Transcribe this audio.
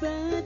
back.